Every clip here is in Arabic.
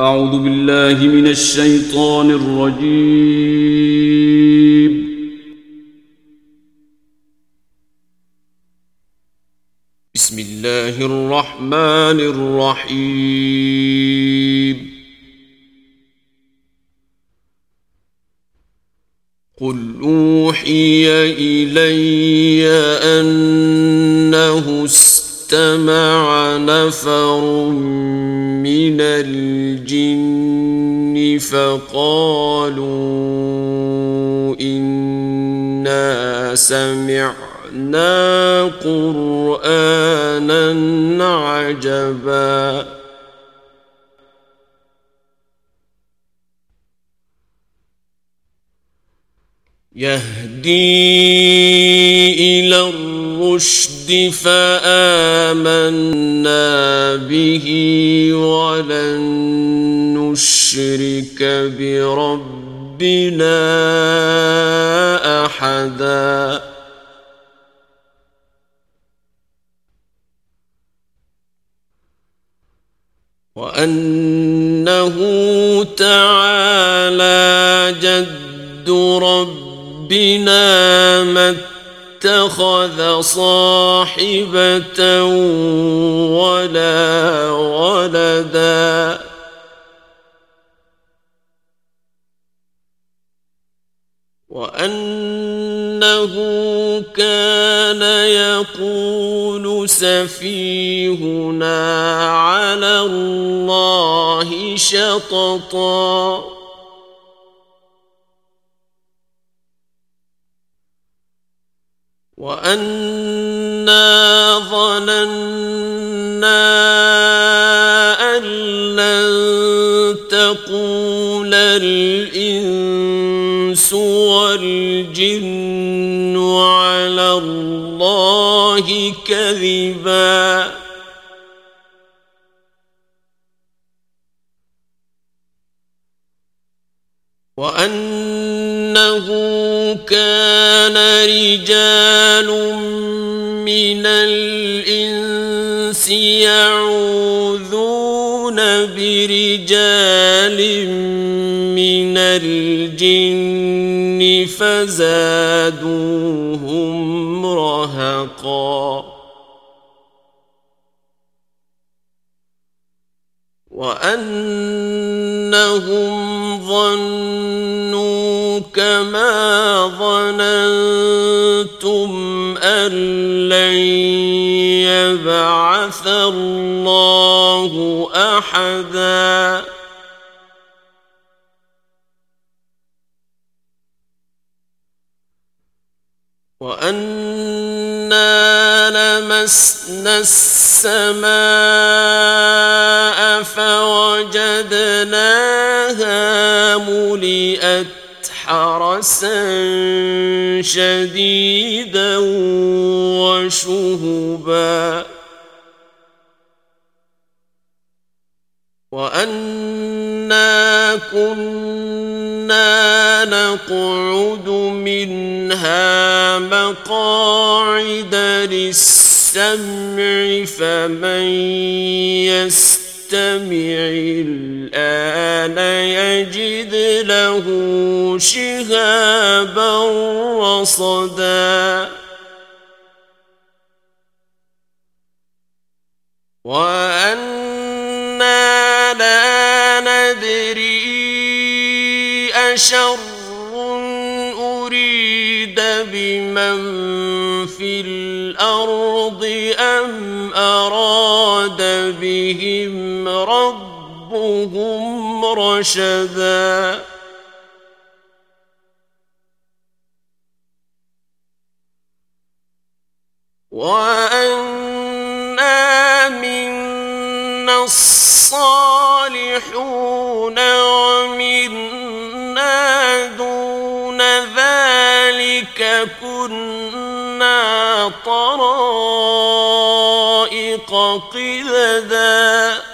أعوذ بالله من الشيطان الرجيم. بسم الله الرحمن الرحيم. قل أوحي إلي أنه السلام اجتمع نفر من الجن فقالوا إنا سمعنا قرآنا عجبا. يهدي إلى الرحمن الرشد فآمنا به ولن نشرك بربنا أحدا. وأنه تعالى جد ربنا مت اتخذ صاحبة ولا ولدا. وأنه كان يقول سفيهنا على الله شططا. وَأَنَّا ظَنَنَّا أَن لَّن تَقُولَ الْإِنسُ وَالْجِنُّ عَلَى اللَّهِ كَذِبًا وَأَنَّهُ كَانَ رِجَالًا رجال من الإنس يعوذون برجال من الجن فزادوهم رهقا. وأنهم ظنوا كما ظننتم أَظَنَنْتُمْ أَنْ لَنْ يَبْعَثَ اللَّهُ أَحَدًا. وَأَنَّا لَمَسْنَا السَّمَاءَ فَوَجَدْنَاهَا مُلِئَتْ حَرَسًا شديدا وشهبا وأنا كنا نقعد منها مقاعد للسمع فمن يستطيع فاستمع الآن يجد له شهابا رصدا. وأنا لا ندري أشر أريد بمن في الأرض أم أراد بهم هم رشدا. وأنا منا الصالحون ومنا دون ذلك كنا طرائق قددا.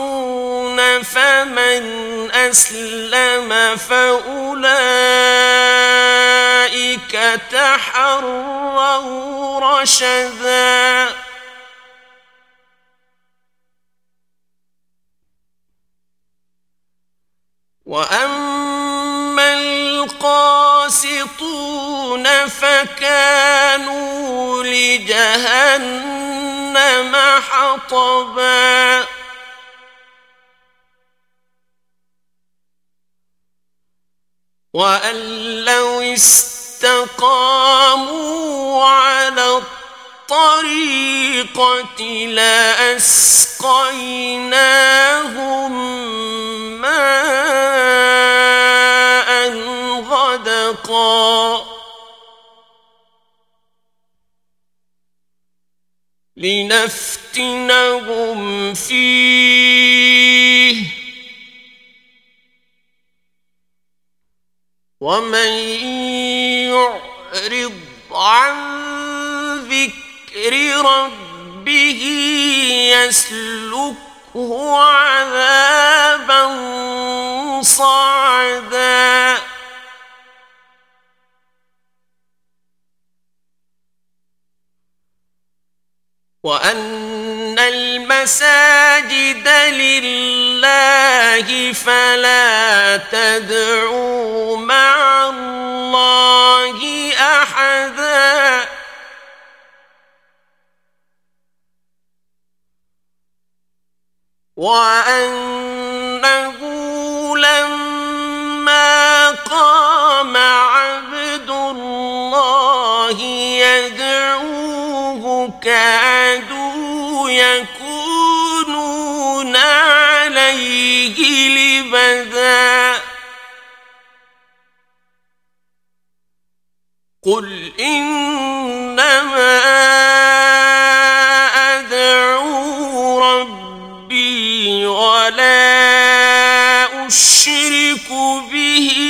ينفقون فمن أسلم فأولئك تحروا رشدا وأما القاسطون فكانوا لجهنم حطبا وَأَن لَّوْ اسْتَقَامُوا عَلَى الطَّرِيقَةِ لَأَسْقَيْنَاهُم مَّاءً غَدَقًا لِّنَفْتِنَهُمْ فِيهِ ومن يعرض عن ذكر ربه يسلكه عذابا صعدا وأن المساجد لله فلا تدعوا مع الله أحدا وأنه لما قام عبد الله يدعوه كان يكونون عليه لبدا. قل إنما أدعو ربي ولا أشرك به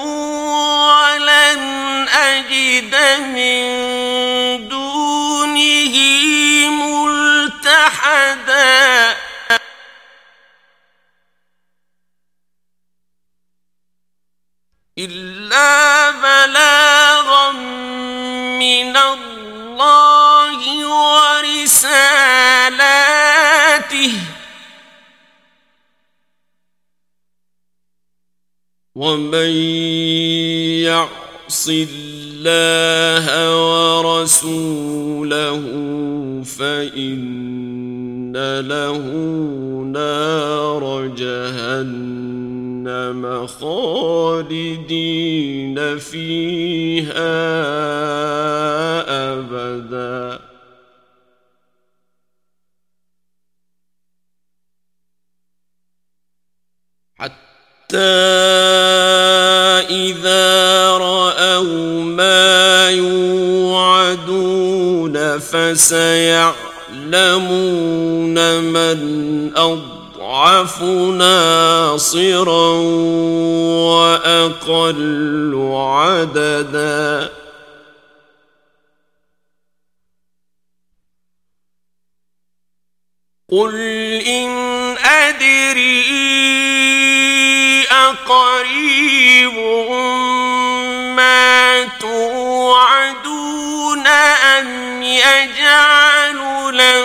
من دونه ملتحدا. إلا بلاغا من الله ورسالاته. ومن يعص الله الله ورسوله فإن له نار جهنم خالدين فيها أبدا. حتى فسيعلمون من أضعف ناصرا وأقل عددا. قل إن أدري أقريب ما توعدون أن يجعل لكم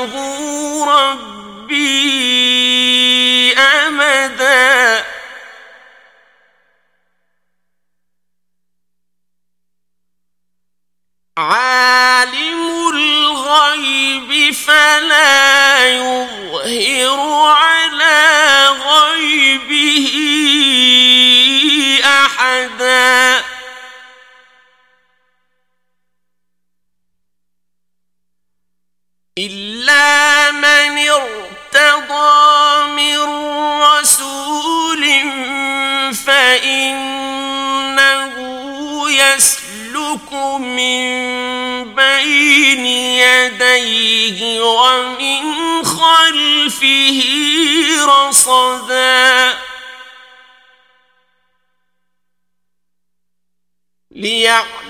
إلا من ارتضى من رسول فإنه يسلك من بين يديه ومن خلفه رصدا ليعلم